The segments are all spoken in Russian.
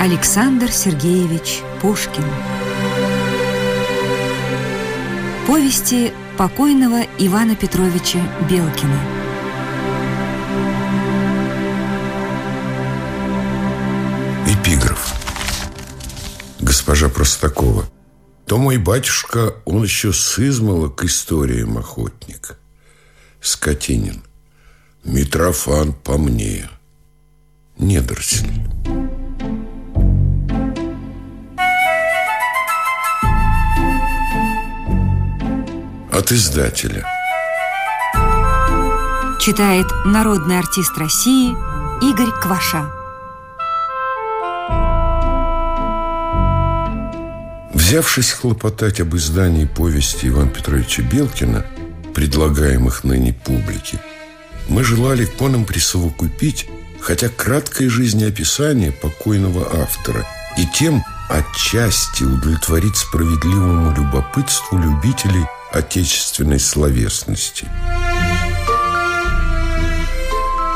Александр Сергеевич Пушкин. Повести покойного Ивана Петровича Белкина. Эпиграф. Госпожа Простакова То мой батюшка, он еще сызмала к историям охотник. Скотинин. Митрофан по мне. Недоросль От издателя. Читает народный артист России Игорь Кваша. Взявшись хлопотать об издании повести Ивана Петровича Белкина, предлагаемых ныне публике, мы желали к присовокупить хотя краткое жизнеописание покойного автора и тем отчасти удовлетворить справедливому любопытству любителей отечественной словесности.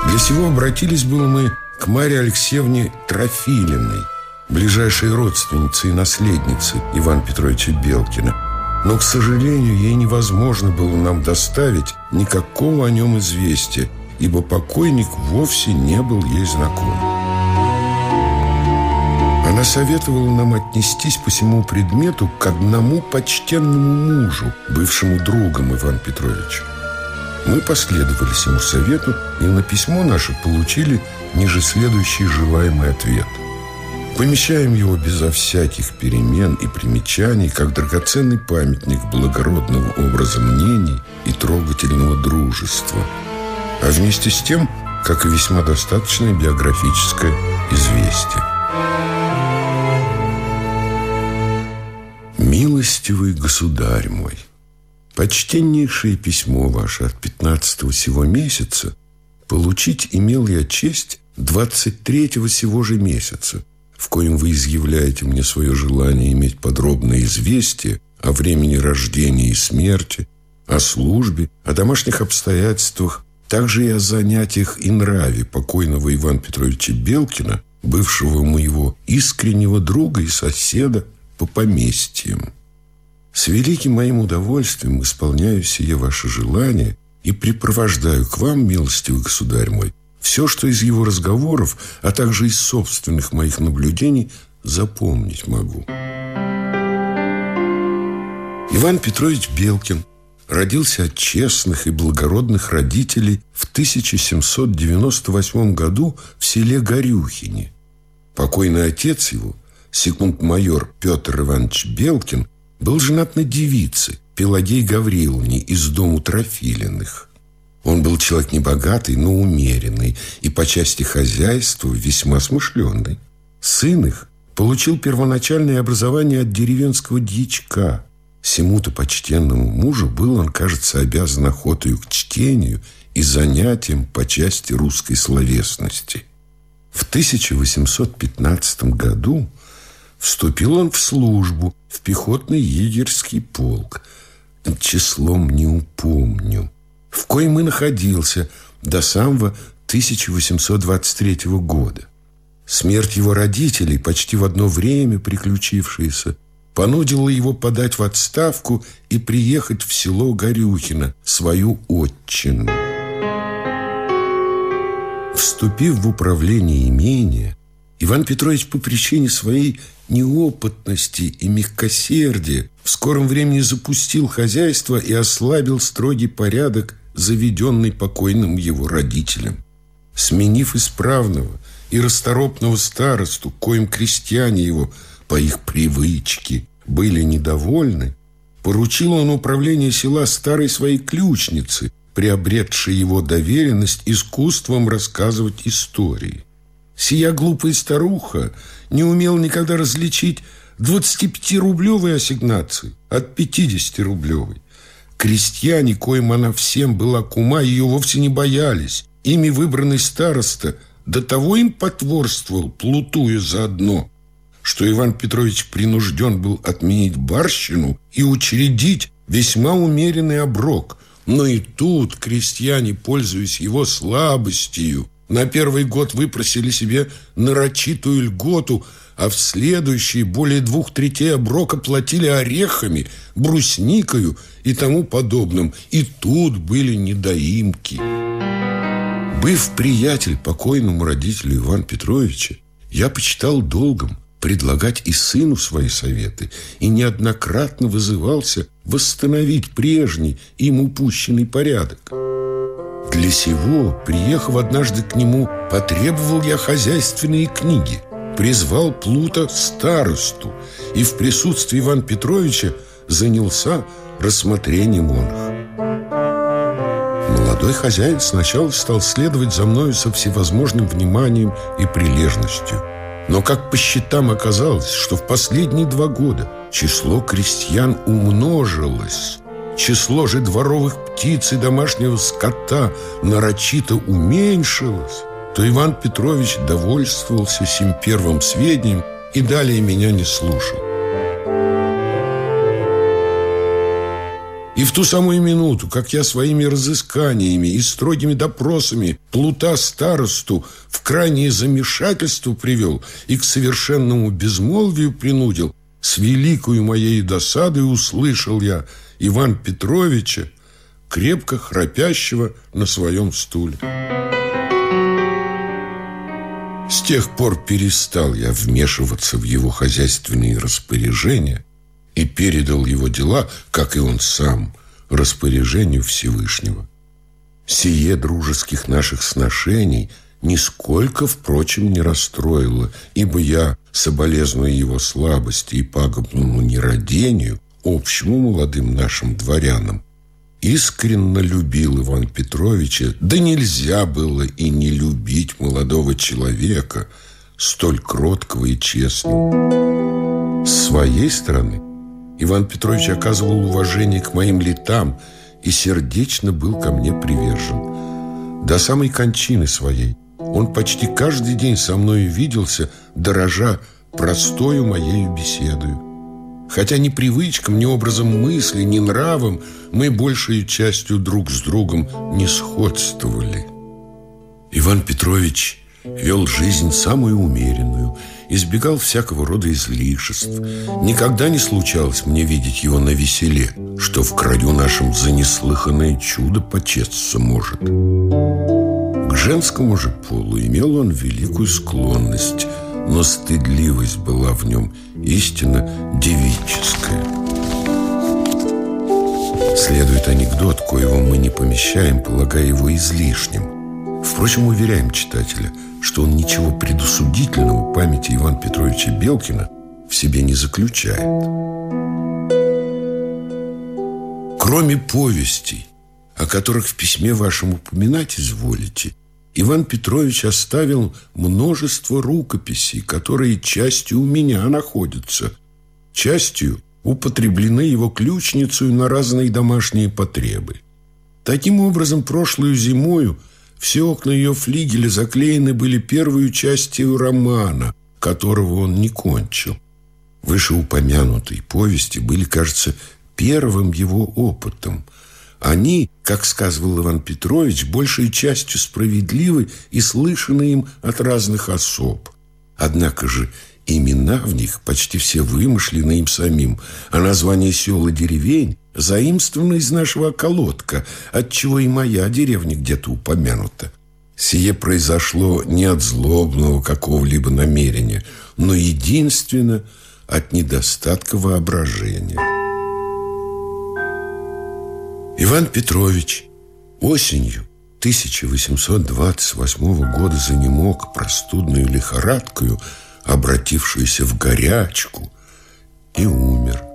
Для сего обратились было мы к Марии Алексеевне Трофилиной, ближайшей родственнице и наследнице Ивана Петровича Белкина. Но, к сожалению, ей невозможно было нам доставить никакого о нем известия, ибо покойник вовсе не был ей знаком. Она советовала нам отнестись по всему предмету к одному почтенному мужу, бывшему другом Ивана Петровича. Мы последовали всему совету и на письмо наше получили ниже следующий желаемый ответ – Помещаем его безо всяких перемен и примечаний, как драгоценный памятник благородного образа мнений и трогательного дружества, а вместе с тем, как и весьма достаточное биографическое известие. Милостивый государь мой, почтеннейшее письмо ваше от 15 сего месяца получить имел я честь 23 сего же месяца – в коем вы изъявляете мне свое желание иметь подробное известие о времени рождения и смерти, о службе, о домашних обстоятельствах, также и о занятиях и нраве покойного Ивана Петровича Белкина, бывшего моего искреннего друга и соседа по поместьям. С великим моим удовольствием исполняю сие ваше желание и припровождаю к вам, милостивый государь мой, все, что из его разговоров, а также из собственных моих наблюдений, запомнить могу. Иван Петрович Белкин родился от честных и благородных родителей в 1798 году в селе Горюхине. Покойный отец его, секунд-майор Петр Иванович Белкин, был женат на девице Пелагей Гавриловне из дому Трофилиных – он был человек небогатый, но умеренный и по части хозяйства весьма смышленный. Сын их получил первоначальное образование от деревенского дьячка. Сему-то почтенному мужу был он, кажется, обязан охотою к чтению и занятиям по части русской словесности. В 1815 году вступил он в службу в пехотный егерский полк. Числом не упомню в коем и находился до самого 1823 года. Смерть его родителей, почти в одно время приключившаяся, понудила его подать в отставку и приехать в село Горюхино, свою отчину. Вступив в управление имения, Иван Петрович по причине своей неопытности и мягкосердия в скором времени запустил хозяйство и ослабил строгий порядок заведенный покойным его родителям. Сменив исправного и расторопного старосту, коим крестьяне его по их привычке были недовольны, поручил он управление села старой своей ключницы, приобретшей его доверенность искусством рассказывать истории. Сия глупая старуха не умел никогда различить 25-рублевой ассигнации от 50-рублевой. Крестьяне, коим она всем была кума, ее вовсе не боялись. Ими выбранный староста до того им потворствовал, плутуя заодно, что Иван Петрович принужден был отменить барщину и учредить весьма умеренный оброк. Но и тут крестьяне, пользуясь его слабостью, На первый год выпросили себе нарочитую льготу, а в следующие более двух третей оброка платили орехами, брусникою и тому подобным. И тут были недоимки. Быв приятель покойному родителю Ивана Петровича, я почитал долгом предлагать и сыну свои советы и неоднократно вызывался восстановить прежний им упущенный порядок. Для сего, приехав однажды к нему, потребовал я хозяйственные книги, призвал Плута старосту и в присутствии Ивана Петровича занялся рассмотрением он Молодой хозяин сначала стал следовать за мною со всевозможным вниманием и прилежностью. Но как по счетам оказалось, что в последние два года число крестьян умножилось, число же дворовых птиц и домашнего скота нарочито уменьшилось, то Иван Петрович довольствовался сим первым сведением и далее меня не слушал. И в ту самую минуту, как я своими разысканиями и строгими допросами плута старосту в крайнее замешательство привел и к совершенному безмолвию принудил, с великою моей досадой услышал я Иван Петровича, крепко храпящего на своем стуле. С тех пор перестал я вмешиваться в его хозяйственные распоряжения – и передал его дела, как и он сам, распоряжению Всевышнего. Сие дружеских наших сношений нисколько, впрочем, не расстроило, ибо я, соболезную его слабости и пагубному нерадению, общему молодым нашим дворянам, искренне любил Иван Петровича, да нельзя было и не любить молодого человека, столь кроткого и честного. С своей стороны – Иван Петрович оказывал уважение к моим летам и сердечно был ко мне привержен. До самой кончины своей он почти каждый день со мной виделся, дорожа простою моей беседою. Хотя ни привычкам, ни образом мысли, ни нравом мы большей частью друг с другом не сходствовали. Иван Петрович вел жизнь самую умеренную, избегал всякого рода излишеств. Никогда не случалось мне видеть его на веселе, что в краю нашем за неслыханное чудо почесться может. Женскому же полу имел он великую склонность, но стыдливость была в нем истинно девическая. Следует анекдот, коего мы не помещаем, полагая его излишним. Впрочем, уверяем читателя – что он ничего предусудительного памяти Ивана Петровича Белкина в себе не заключает. Кроме повестей, о которых в письме вашем упоминать изволите, Иван Петрович оставил множество рукописей, которые частью у меня находятся, частью употреблены его ключницей на разные домашние потребы. Таким образом, прошлую зимою – все окна ее флигеля заклеены были первую частью романа, которого он не кончил. Вышеупомянутые повести были, кажется, первым его опытом. Они, как сказывал Иван Петрович, большей частью справедливы и слышаны им от разных особ. Однако же имена в них почти все вымышлены им самим, а название сел и деревень заимствовано из нашего околотка, отчего и моя деревня где-то упомянута. Сие произошло не от злобного какого-либо намерения, но единственно от недостатка воображения. Иван Петрович осенью 1828 года занемог простудную лихорадкою, обратившуюся в горячку, и умер –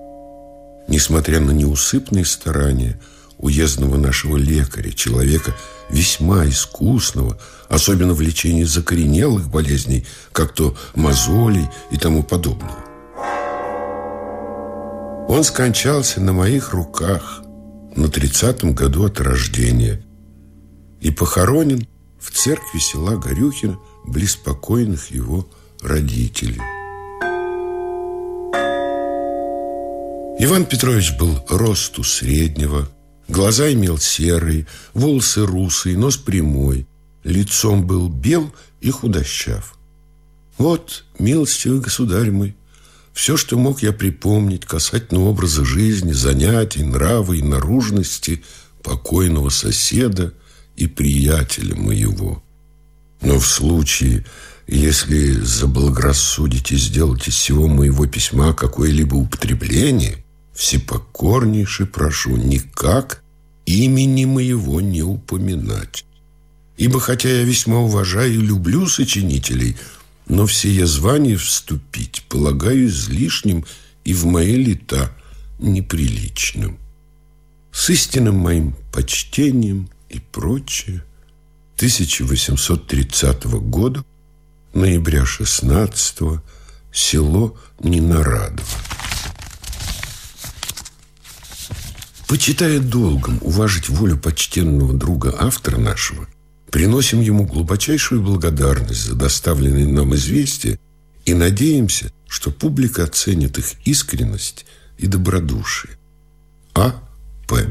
Несмотря на неусыпные старания уездного нашего лекаря, человека весьма искусного, особенно в лечении закоренелых болезней, как то мозолей и тому подобного. Он скончался на моих руках на тридцатом году от рождения и похоронен в церкви села Горюхина близ покойных его родителей. Иван Петрович был росту среднего, глаза имел серые, волосы русые, нос прямой, лицом был бел и худощав. Вот, милостивый государь мой, все, что мог я припомнить касательно образа жизни, занятий, нрава и наружности покойного соседа и приятеля моего. Но в случае, если заблагорассудите сделать из всего моего письма какое-либо употребление, всепокорнейше прошу никак имени моего не упоминать. Ибо хотя я весьма уважаю и люблю сочинителей, но все я звания вступить полагаю излишним и в мои лета неприличным. С истинным моим почтением и прочее 1830 года, ноября 16 село Ненарадово. Почитая долгом уважить волю почтенного друга автора нашего, приносим ему глубочайшую благодарность за доставленные нам известия и надеемся, что публика оценит их искренность и добродушие. А. П.